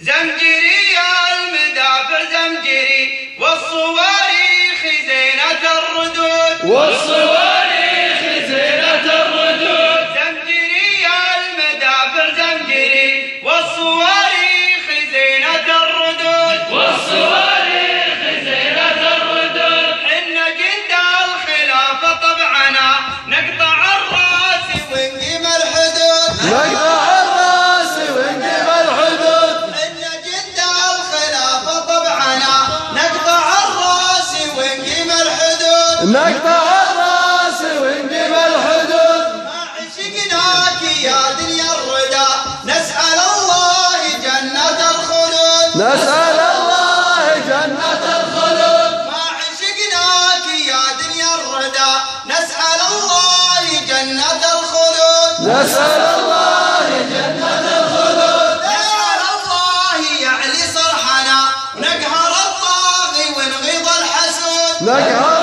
زمجري يا المدافع زمجري والصواريخ زينة الردود. والصواريخ نقطع الراس ونقيم الحدود. ما عشقناك يا دنيا الردى نسأل الله جنة الخلود. نسأل الله جنة الخلود. ما عشقناك يا دنيا الردى نسأل الله جنة الخلود نسأل الله جنة الخلود نسأل الله يعلي صرحنا ونقهر الطاغي ونغيظ الحسود. نقهر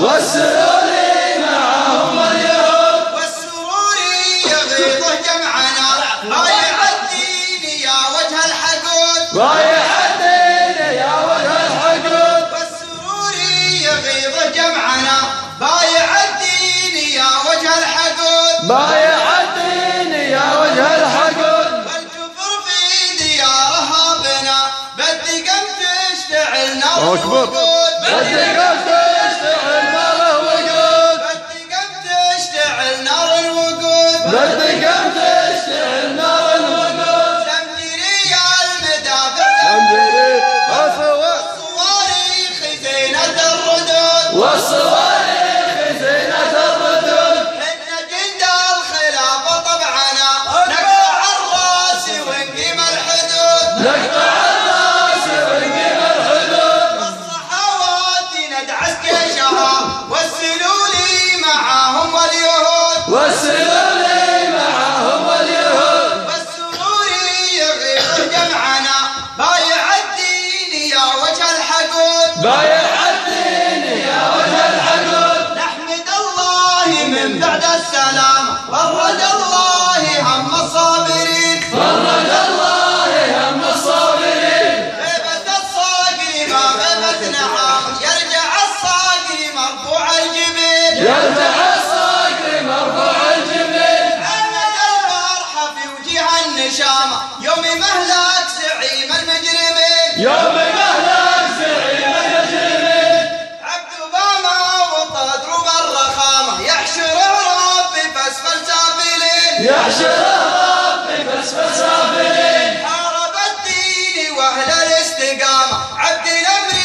والسلولي معهم اليهود والسروري يغيظه جمعنا. بايع الدين يا وجه الحقود بايع الدين يا وجه الحقود والسروري يغيظه جمعنا. بايع الدين يا وجه الحقود بايع الدين يا وجه الحقود والكفر في ديارها بنا بالدقم تشتعل نار أكبر. الوقود الردود والصواريخ زينة الردود يرفع الصقر مرفع الجمل حمد وجه النشامة يوم مهلك زعيم المجرمين يوم مهلك زعيم المجرمين عبد باما وطادر بالرخامة يحشره ربي فاسفل سافلين. يحشره ربي فاسفل سافلين. حارب الدين وأهل الاستقامة. عبد نمر